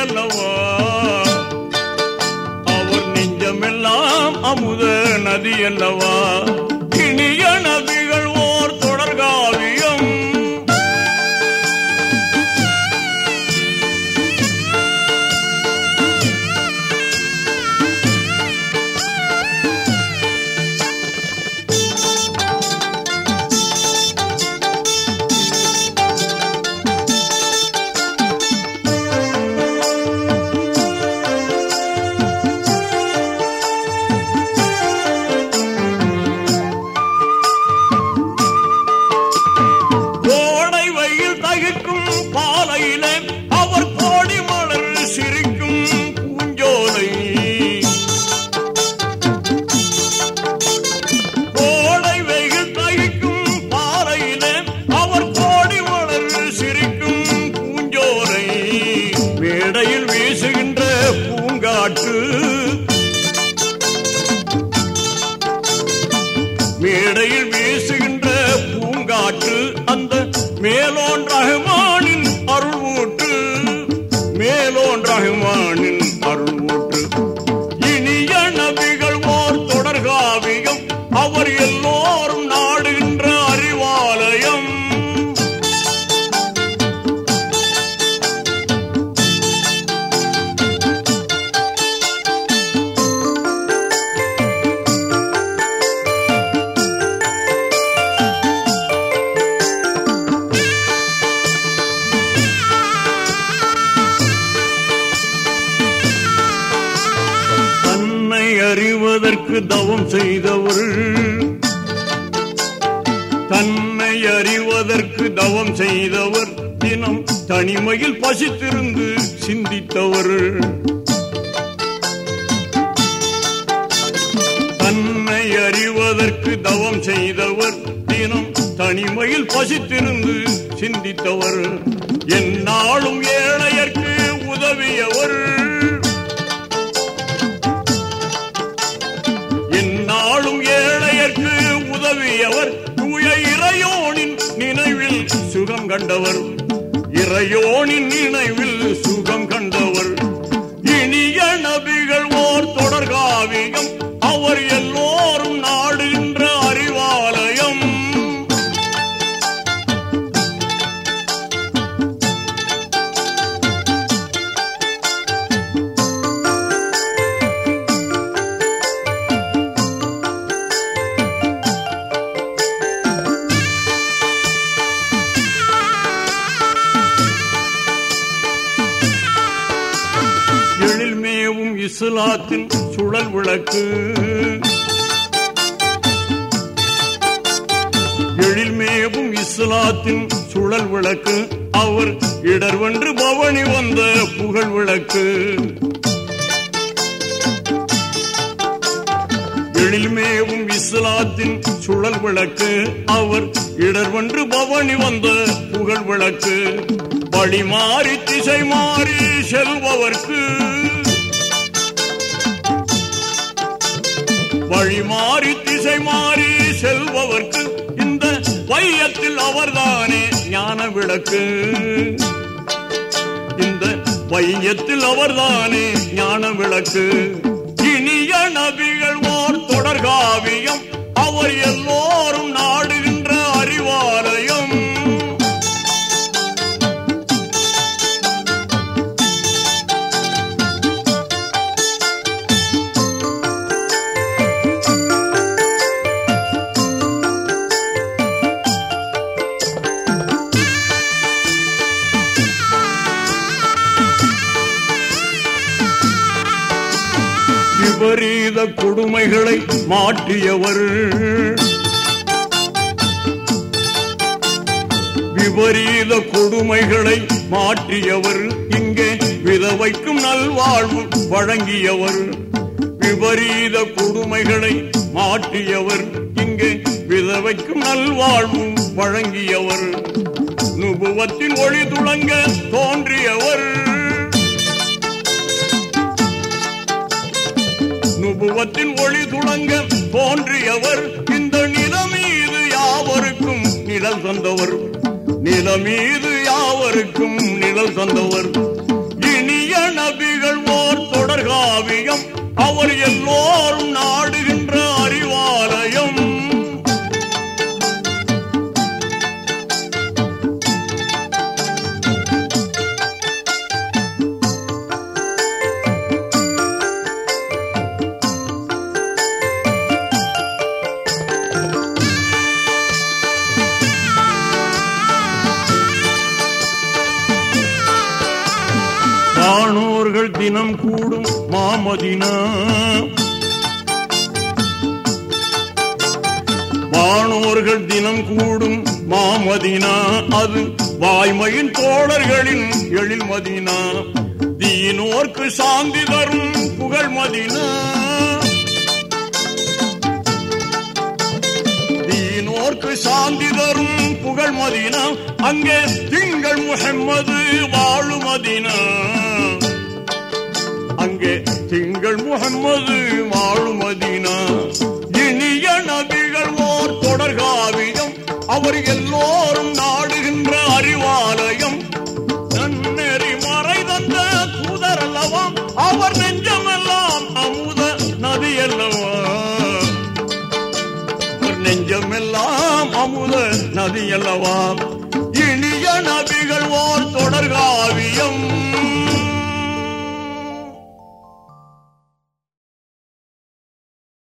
அல்லவா? அவர் நெஞ்சமெல்லாம் அமுத நதி அல்லவா? மேலோன் ரஹ்மானின் தவம் செய்தவர் தன்னை அறிவதற்கு தவம் செய்தவர் தினம் தனிமையில் பசித்திருந்து சிந்தித்தவர் தன்னை அறிவதற்கு தவம் செய்தவர் தினம் தனிமையில் பசித்திருந்து சிந்தித்தவர் உடையவர் தூய இறையோனின் நினைவில் சுகம் கண்டவர். இறையோனின் நினைவில் சுகம் கண்டவர். இனிய நபிகள் ஓர் தொடர்காவிகள் எழில்மேவும் சுழல் விளக்கு. எழில்மேவும் இஸ்லாத்தின் சுழல் விளக்கு. அவர் இடர்வென்று பவனி வந்த புகழ் விளக்கு. எழில்மேவும் இஸ்லாத்தின் சுழல் விளக்கு. அவர் இடர்வென்று பவனி வந்த புகழ் விளக்கு. வழி மாறி திசை மாறி செல்பவர்க்கு வழி மாறி திசை மாறி செல்பவர்க்கு இந்த வையத்தில் அவர்தானே ஞான விளக்கு. இந்த வையத்தில் அவர்தானே ஞான விளக்கு. இனிய நபிகள் ஓர் தொடர்காவியம் அவர் எல்லாம் விபரீத கொடுமைகளை மாற்றியவர். விபரீத கொடுமைகளை மாற்றியவர். இங்கே விதவைக்கும் நல்வாழ்வு வழங்கியவர். விபரீத கொடுமைகளை மாற்றியவர். இங்கே விதவைக்கும் நல்வாழ்வும் வழங்கியவர். நுபுவத்தின் ஒளி துளங்க தோன்றியவர். தத்துவத்தின் ஒளி துளங்க தோன்றியவர். இந்த நிலமீது யாவருக்கும் நிழல் தந்தவர். நிலமீது யாவருக்கும் நிழல் தந்தவர். இனிய நபிகள் ஓர் தொடர்காவியம். அவர் எல்லோரும் நாடுகின்ற அறிவாலயம். வானோர்கள் தினம் கூடும் மாமதினா. வானோர்கள் தினம் கூடும் மாமதினா. அது வாய்மையின் தோழர்களின் எழில் மதினா. தீனோர்க்கு சாந்தி தரும் புகழ் மதினா. தீனோர்க்கு சாந்தி தரும் புகழ் மதினா. அங்கே திங்கள் முகம்மது வாழும் மதினா. அங்கே திங்கள் முகம்மது வாழும் மதினா இனிய நதிகள் ஓர் தொடர்காவியம். அவர் எல்லோரும் நாடுகின்ற அறிவாலயம். நன்னெறி மறை தந்த தூதர் அல்லவாம் அவர் நெஞ்சமெல்லாம் அமுத நதி அல்லவா நெஞ்சமெல்லாம் அமுத நதி அல்லவாம் இனிய நதிகள் ஓர் தொடர்காவியம்.